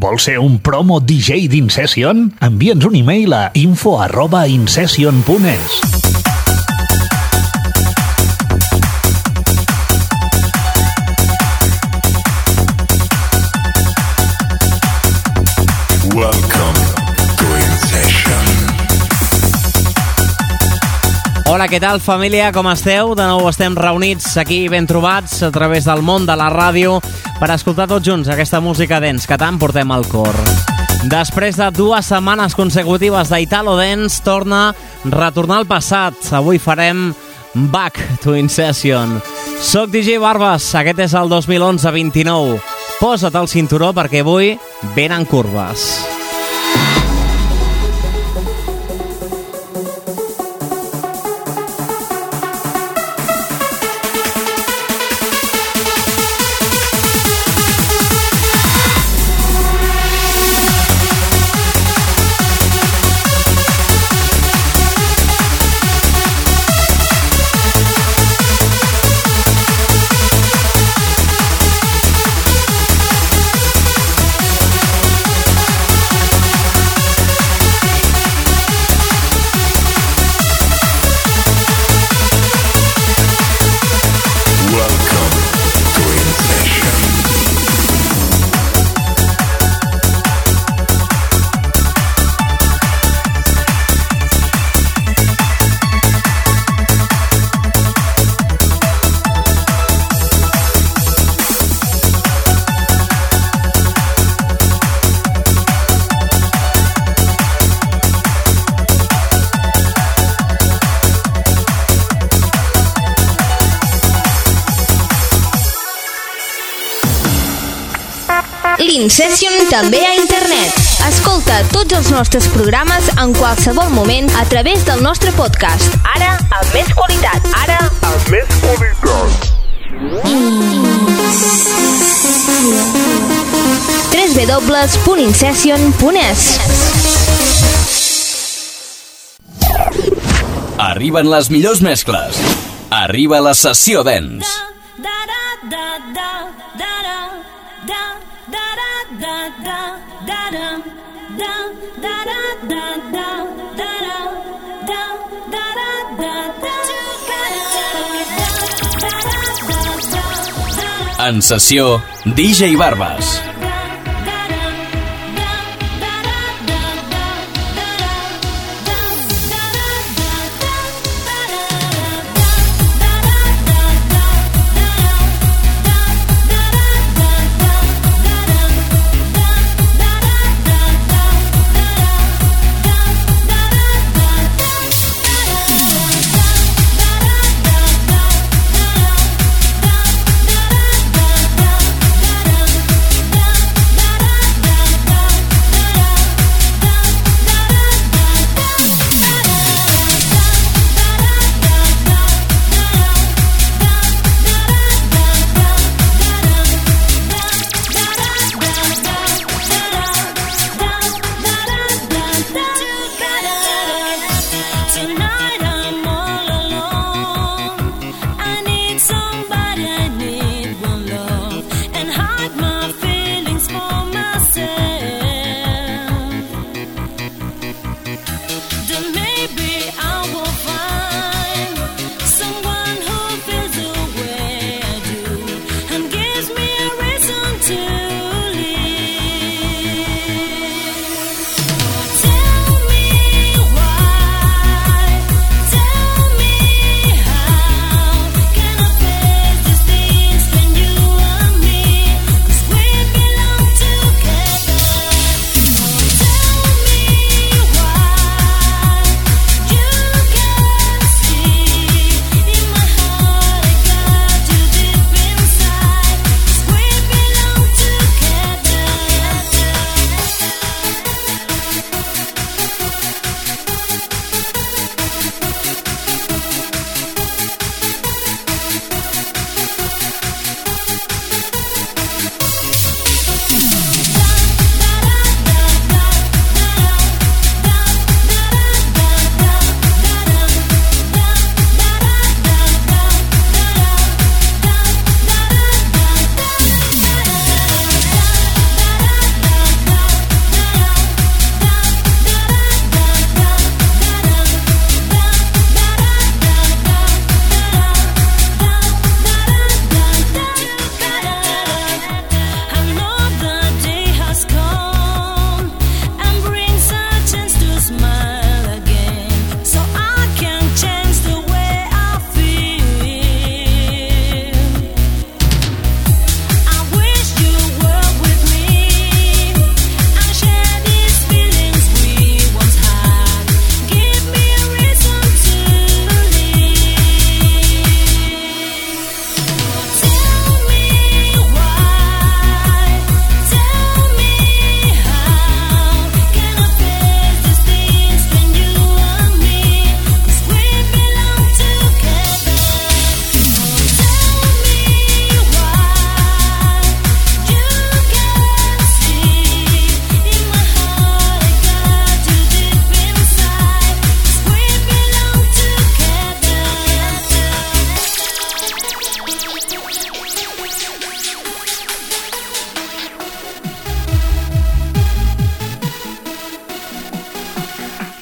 Vols ser un promo DJ d'Incession? Envia'ns un e-mail a info arroba incession.es. Hola, què tal, família? Com esteu? De nou estem reunits aquí ben trobats a través del món de la ràdio per escoltar tots junts aquesta música dents que tant portem al cor. Després de dues setmanes consecutives d'Italo Dance, torna retornar al passat. Avui farem Back to Incession. Soc DJ Barbas, aquest és el 2011-29. Posa't el cinturó perquè avui venen curves. L'Incession també a internet. Escolta tots els nostres programes en qualsevol moment a través del nostre podcast. Ara, amb més qualitat. Ara, amb més qualitat. www.incession.es Arriben les millors mescles. Arriba la sessió dens. En sessió, DJ Barbas.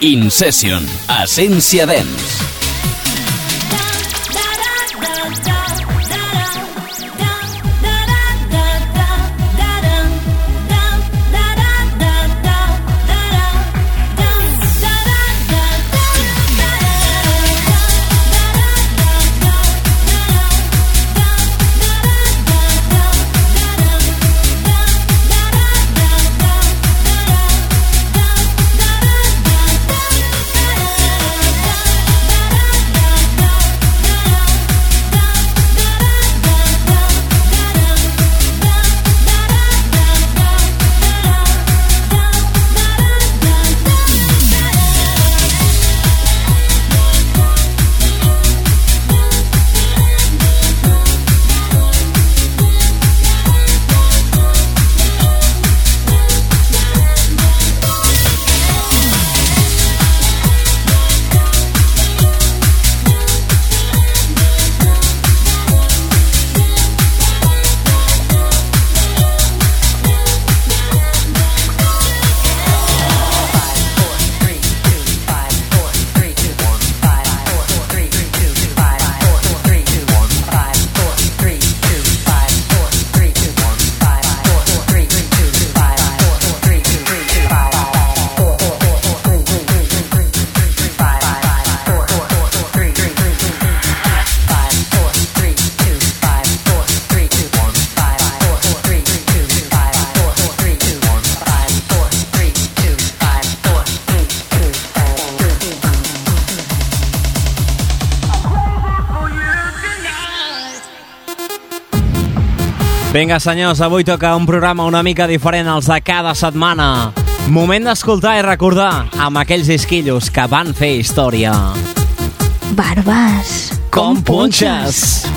In Session, Essència Dance. Vinga, senyors, avui toca un programa una mica diferent als de cada setmana. Moment d'escoltar i recordar amb aquells disquillos que van fer història. Barbes. Com punxes?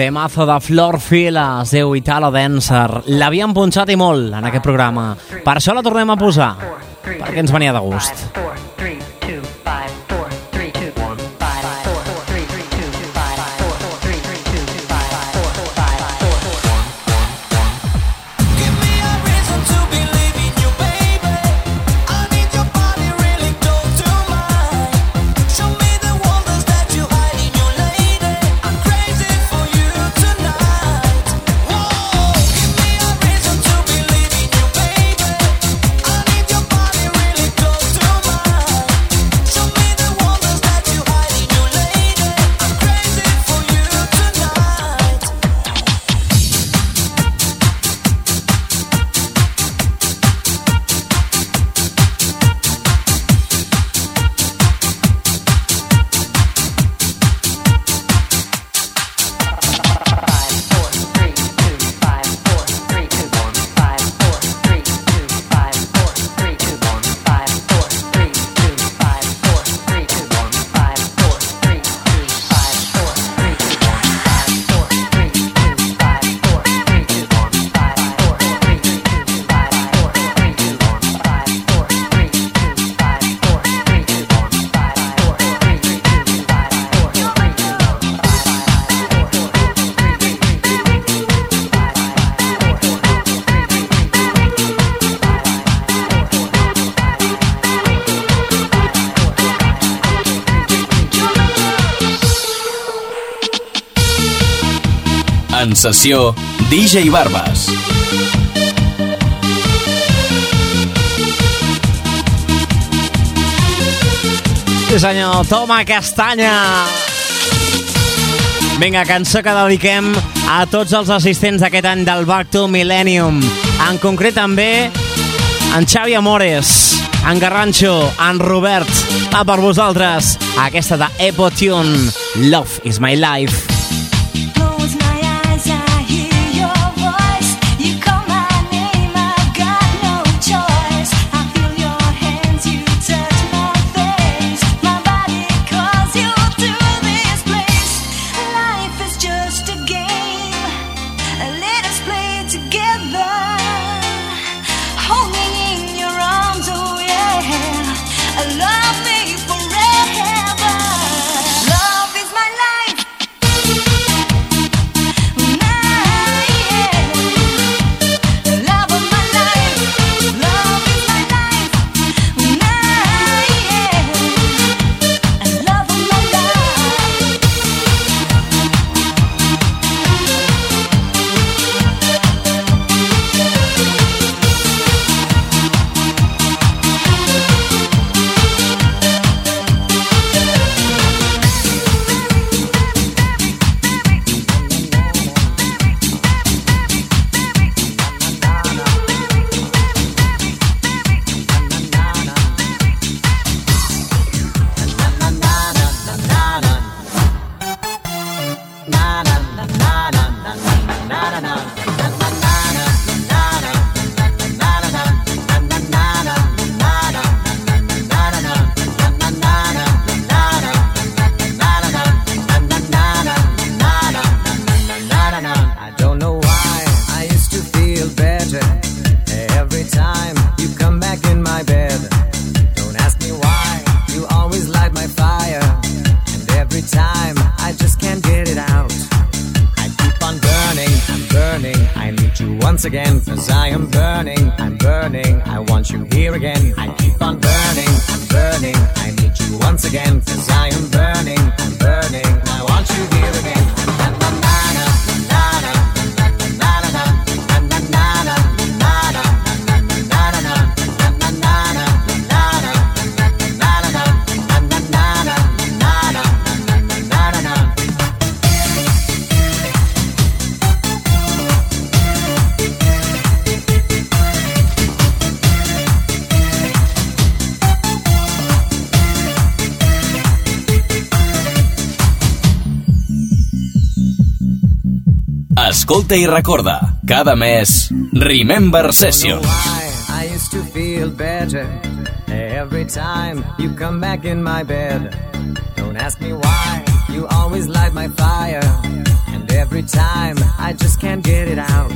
Temazo de Flor Fila, es diu Italo Dancer. L'havíem punxat i molt en aquest programa. Per això la tornem a posar, perquè ens venia de gust. Sessió DJ Barbas. Sí senyor, toma castanya! Vinga, cançó que dediquem a tots els assistents d'aquest any del Back to Millennium. En concret també en Xavi Amores, en Garrancho, en Robert, a per vosaltres, aquesta de Epotune, Love is my life. Escolta i recorda, cada mes, Remember Sessions. I used to feel better every time you come back in my bed. Don't ask me why, you always light my fire. And every time I just can't get it out.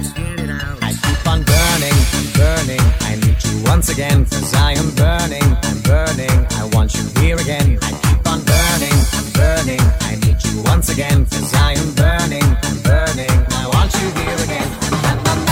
I keep on burning, burning. I need you once again, cause I am burning, I'm burning. I want you here again. I keep on burning burning. I need you once again, cause I am burning, I'm burning. I want you here again.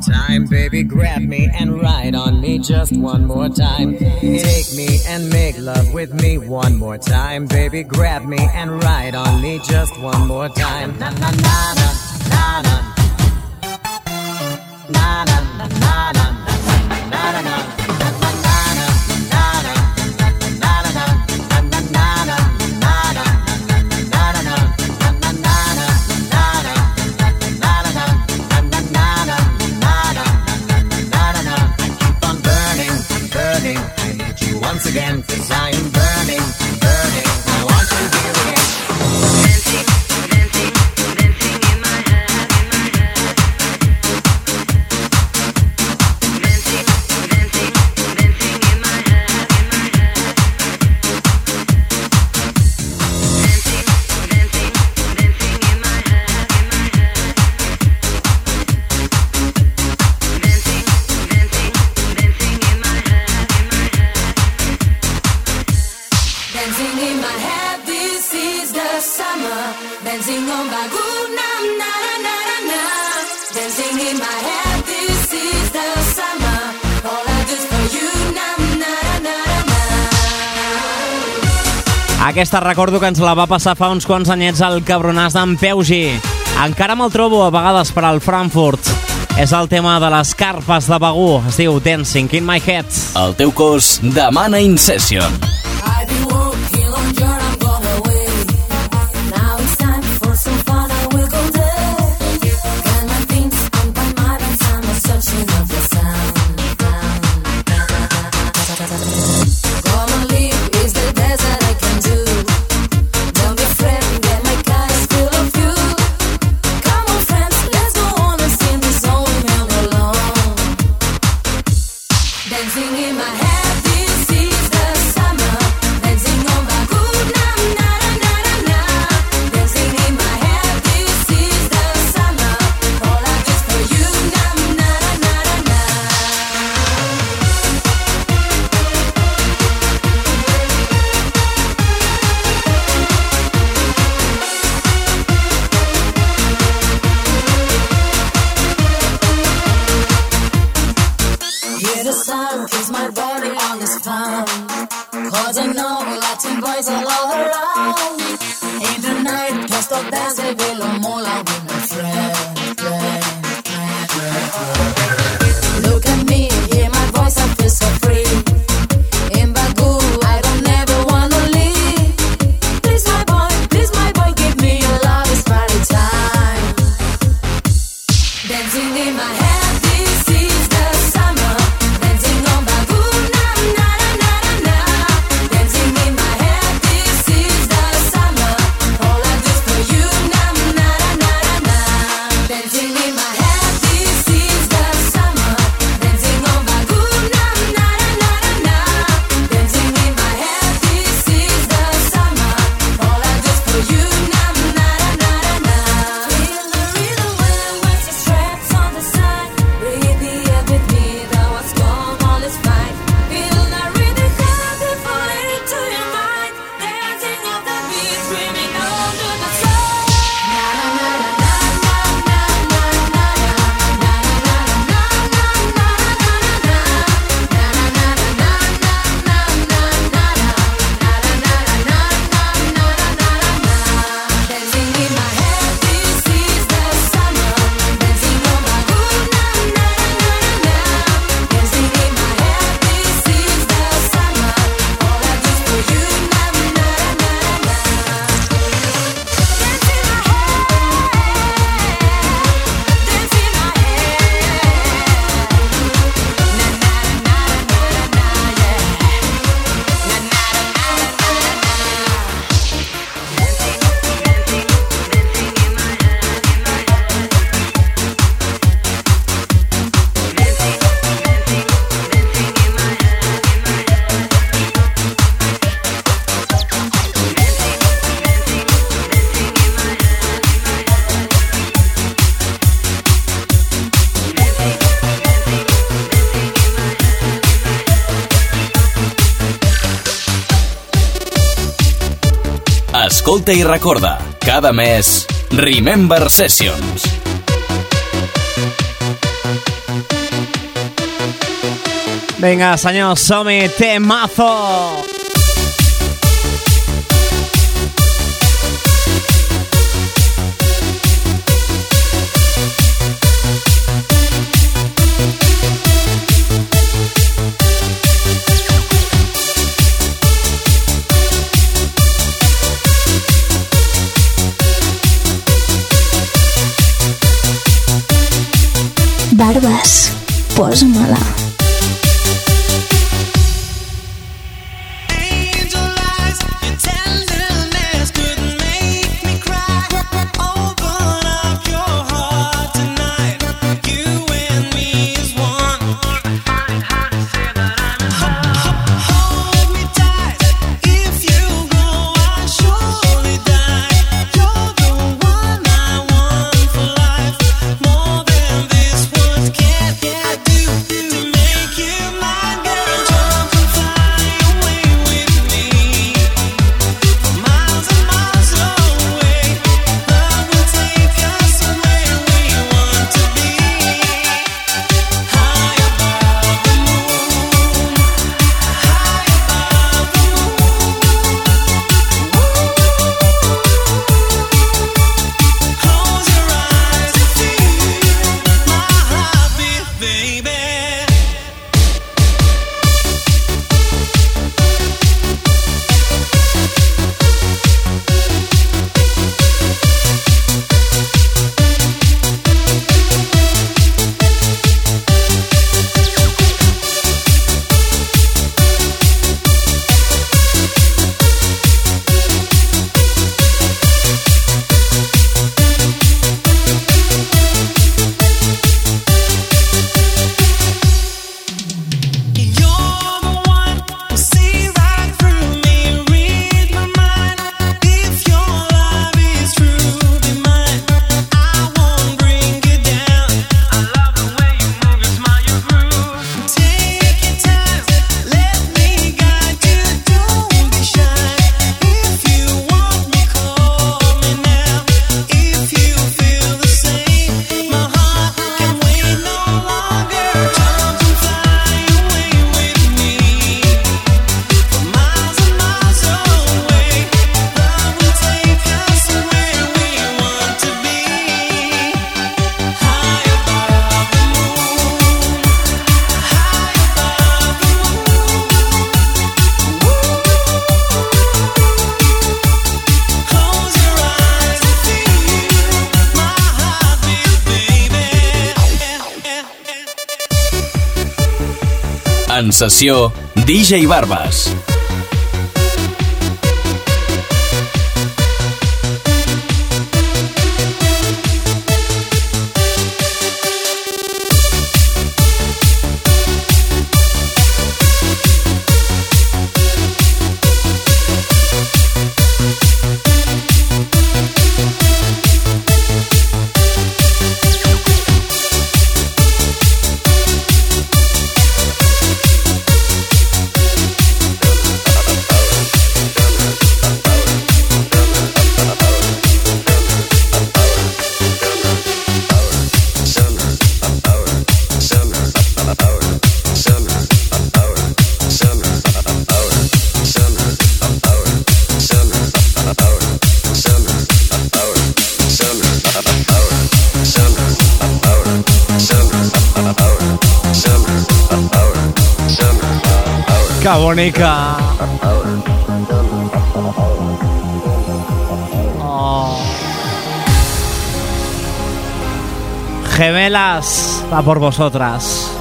Time, baby. Grab me and ride on me just one more time. Take me and make love with me one more time, baby. Grab me and ride on me just one more time. Na na na na na na. Na na na na na na na na. Aquesta recordo que ens la va passar fa uns quants anyets al cabronàs d'en Peugi. Encara me'l trobo a vegades per al Frankfurt. És el tema de les carpes de Begú. Es diu Dancing in my head. El teu cos demana Incession. Escolta i recorda, cada mes, Remember Sessions. Venga, señor Somi, temazo. barbes. Posa-me-la. sessió DJ Barbas. Mónica. Oh. Gemelas, va por vosotras.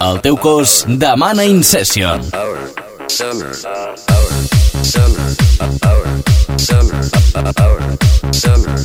El teu cos demana Incession. Summer, summer, summer, summer, summer, summer,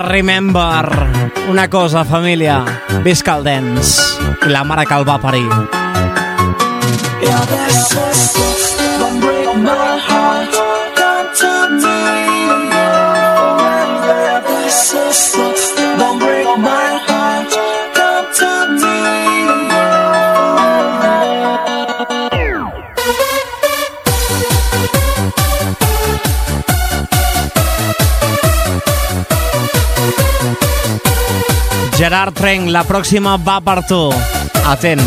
Remember. Una cosa, família. Visca el dents. I la mare que el va parir. You're La próxima va para tú. Aten.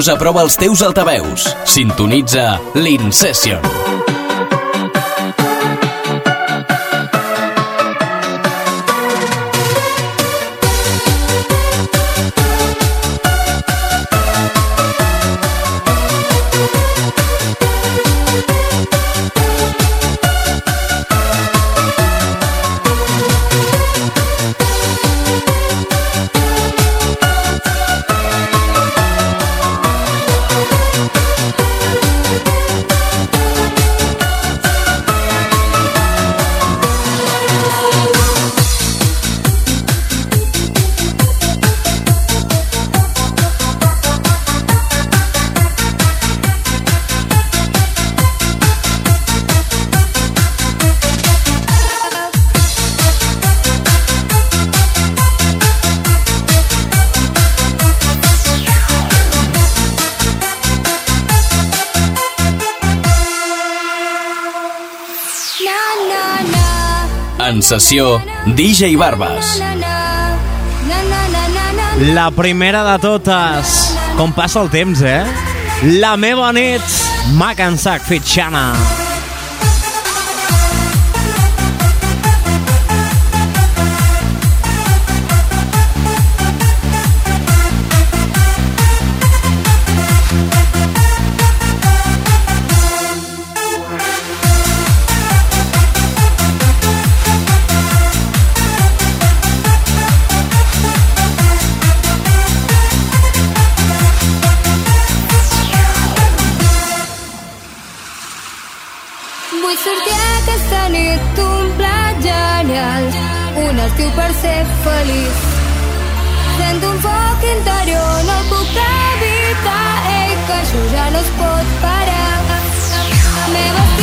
posa a prova els teus altaveus. Sintonitza l'Incession. En sessió, DJ Barbas. La primera de totes. Com passa el temps, eh? La meva nit, Mac and Sack, fit per ser feliç. Sento un foc interior, no el puc evitar, ei, que això ja no es pot parar. La meva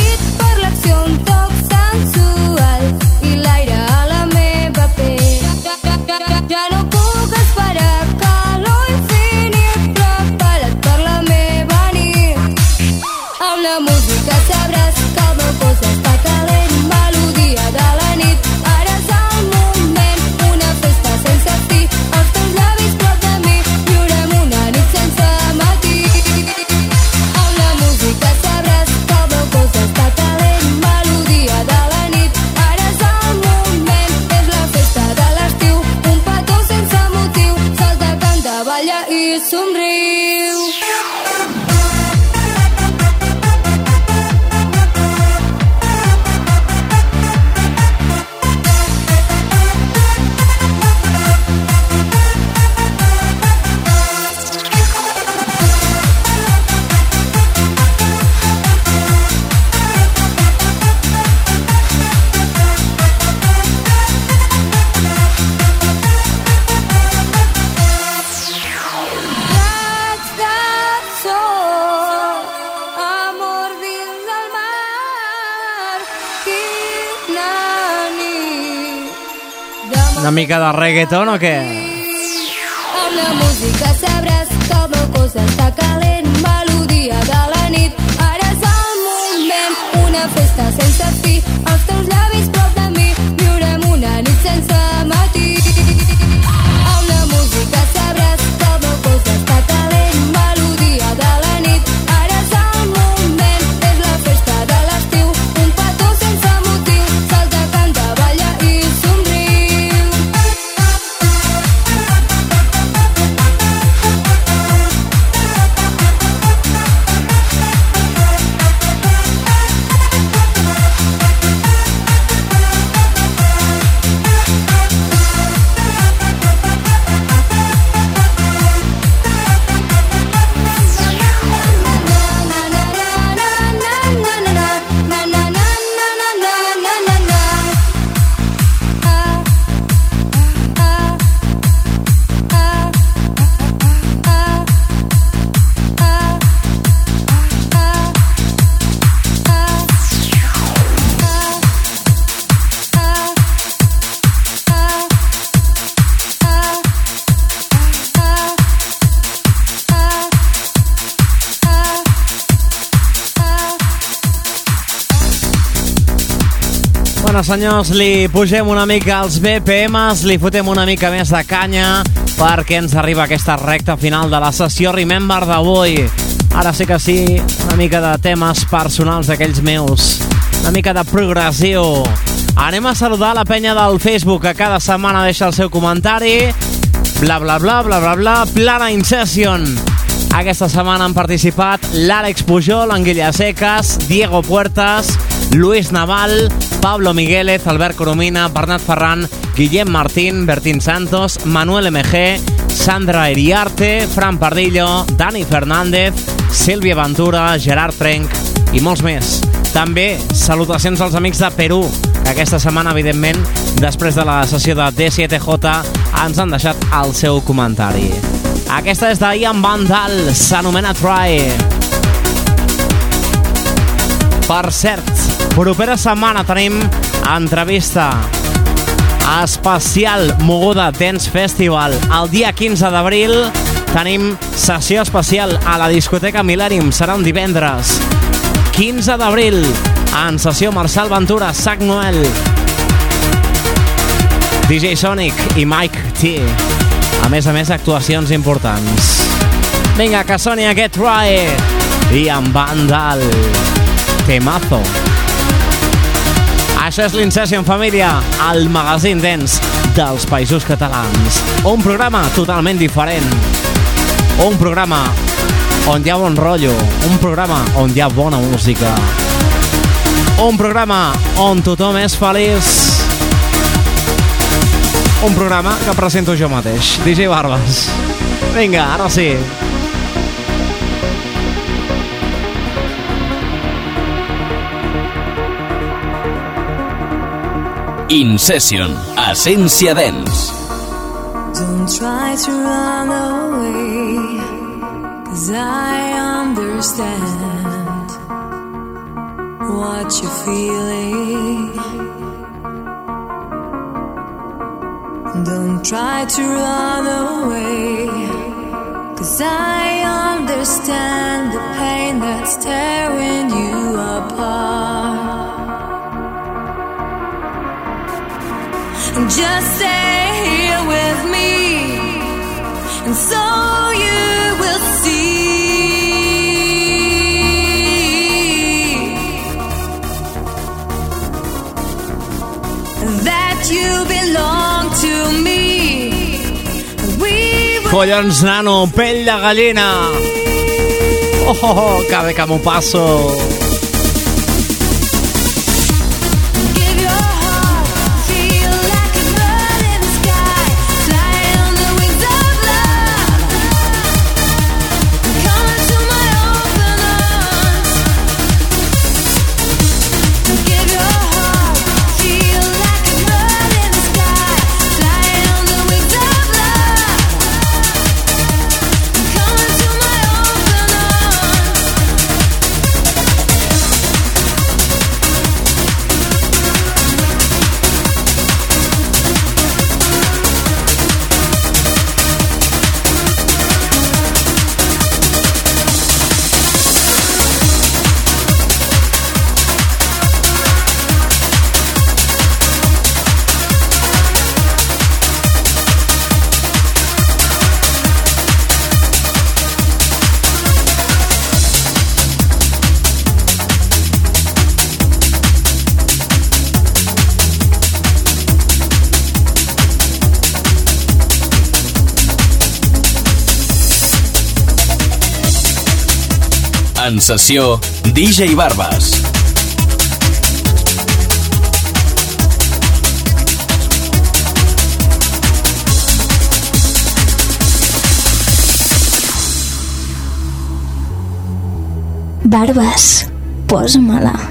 mica de reggaeton o què? Amb la música sabràs com el cos està calent, melodia de la nit, ara és el moment, una festa sense fi, els teus llavis prop de mi, viurem una nit sense Senyores, senyors, li pugem una mica els BPMs, li fotem una mica més de canya perquè ens arriba aquesta recta final de la sessió Remember d'avui. Ara sí que sí, una mica de temes personals d'aquells meus, una mica de progressiu. Anem a saludar la penya del Facebook que cada setmana deixa el seu comentari. Bla, bla, bla, bla, bla, bla, Plana Incession. Aquesta setmana han participat l'Àlex Pujol, Anguilla Secas, Diego Puertas, Luis Naval, Pablo Migueles, Albert Coromina, Bernat Ferran, Guillem Martín, Bertín Santos, Manuel MG, Sandra Eriarte, Fran Pardillo, Dani Fernández, Sílvia Ventura, Gerard Trenc i molts més. També salutacions als amics de Perú, que aquesta setmana, evidentment, després de la sessió de D7J, ens han deixat el seu comentari. Aquesta és d'Ian Vandal, s'anomena Try. Per cert, propera setmana tenim entrevista especial Moguda Dance Festival. El dia 15 d'abril tenim sessió especial a la discoteca Millennium. Serà un divendres. 15 d'abril, en sessió Marçal Ventura, Sac Noel, DJ Sonic i Mike T. A més a més, actuacions importants. Vinga, que soni aquest Try i en Vandal. Temazo. Això és l'Incession Família, el magazín dens dels països catalans. Un programa totalment diferent. Un programa on hi ha bon rotllo. Un programa on hi ha bona música. Un programa on tothom és feliç. Un programa que presento jo mateix, DJ Barbas. Vinga, ara sí. Incession, Essència Dens. Don't try to run away, cause I understand what you're feeling. Don't try to run away, cause I understand the pain that's tearing you apart. And just stay here with me, and so you will see that you Collons, nano, pell de gallina. Oh, oh, oh que bé. Sessió, DJ Barbas. Barbes, posa-me-la.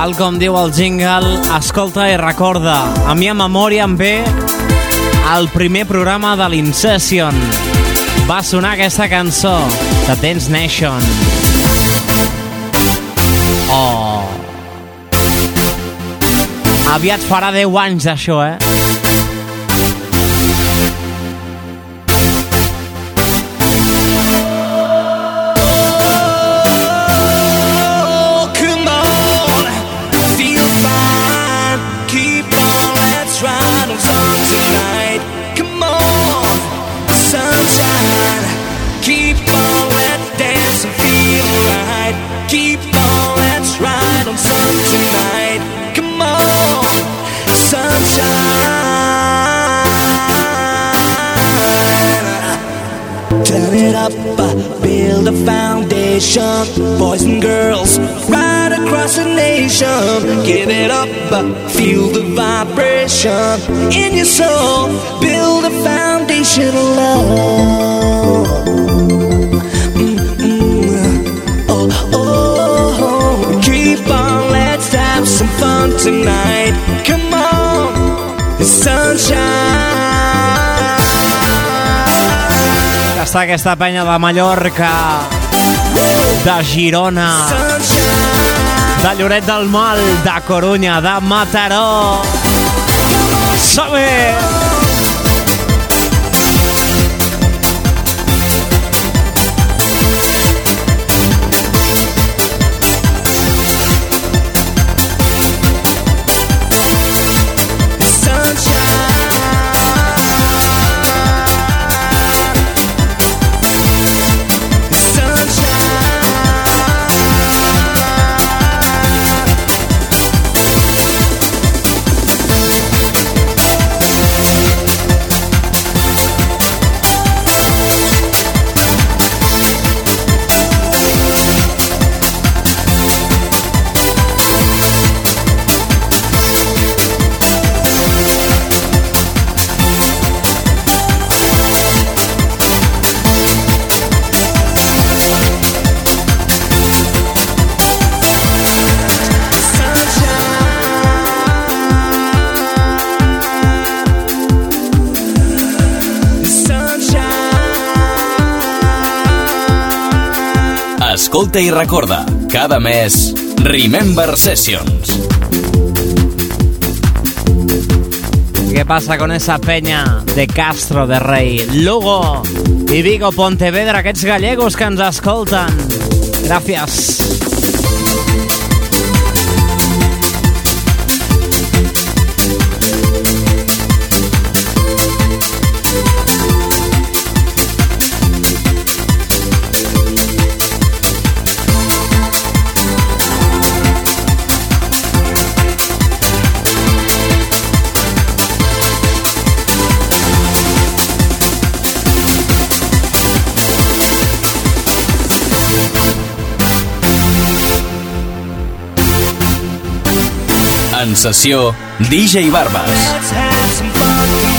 Tal com diu el jingle, escolta i recorda, a mi a memòria em ve el primer programa de l'Incession. Va sonar aquesta cançó, de Dance Nation. Oh. Aviat farà 10 anys d'això, eh? Give it up, uh, feel the vibration in your soul. Build a foundation of love. Mm-mm. Oh, oh, oh. Keep on, let's have some fun tonight. Come on, sunshine. Està aquesta penya de Mallorca, de Girona, de Lloret del Mal, de Corunya, de Mataró. Som-hi! Escolta i recorda, cada mes, Remember Sessions. ¿Qué pasa con esa peña de Castro de Rey, Lugo y Vigo Pontevedra, aquests gallegos que ens escolten? Gràcies. Sessió, DJ Barbas. Let's have some fun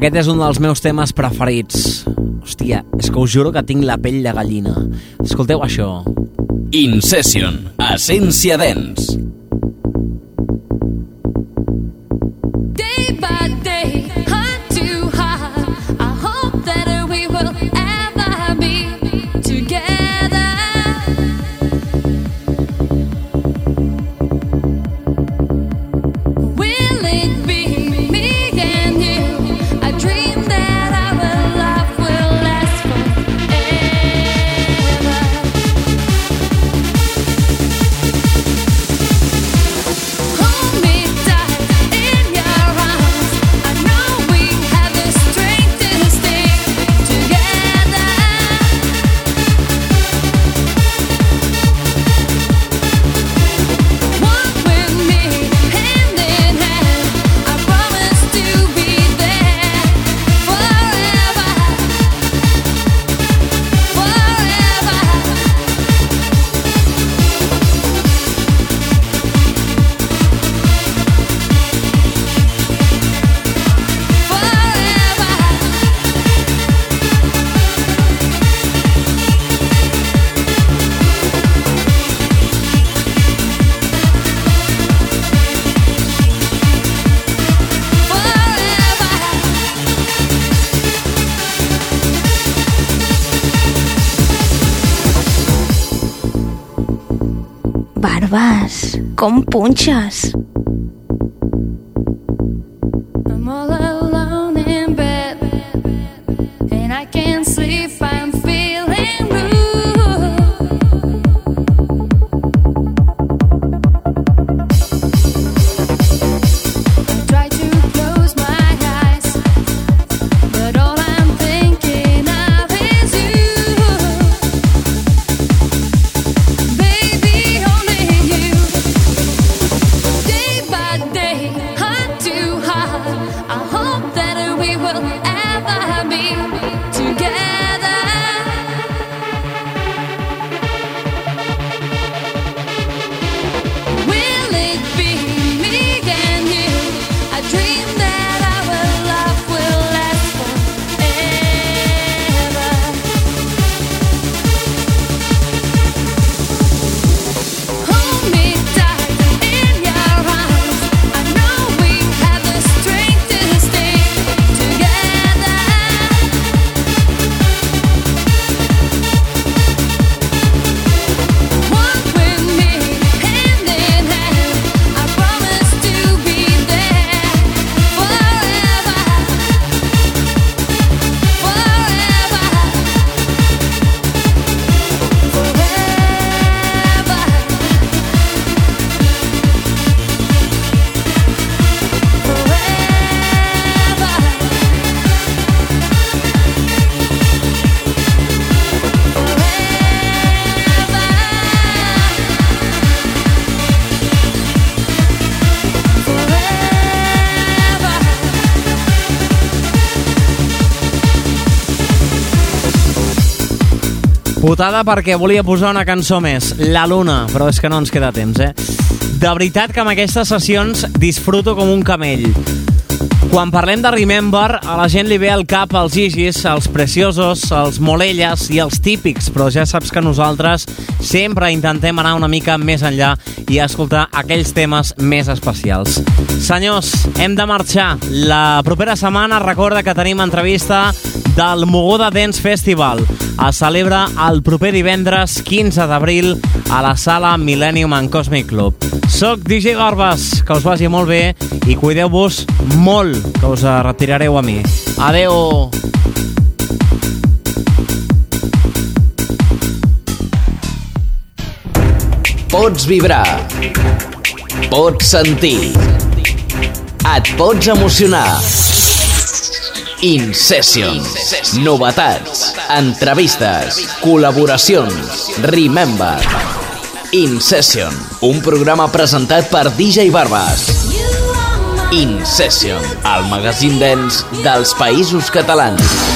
Aquest és un dels meus temes preferits. Hòstia, és que us juro que tinc la pell de gallina. Escolteu això. Incession, Essència Dance. Barbes, com Putada perquè volia posar una cançó més, La Luna, però és que no ens queda temps, eh? De veritat que amb aquestes sessions disfruto com un camell. Quan parlem de Remember, a la gent li ve al cap els Gigis, els Preciosos, els Molelles i els típics, però ja saps que nosaltres sempre intentem anar una mica més enllà i escoltar aquells temes més especials. Senyors, hem de marxar. La propera setmana recorda que tenim entrevista del Mogoda Dance Festival. Es celebra el proper divendres 15 d'abril a la sala Millennium and Cosmic Club. Soc DJ Garbes, que us vagi molt bé i cuideu-vos molt, que us retirareu a mi. Adeu! Pots vibrar. Pots sentir. Et pots emocionar. Incession. Novetats. Entrevistes. Col·laboracions. Remember. Incession. Un programa presentat per DJ Barbas. Incession. El magazín dens dels països catalans.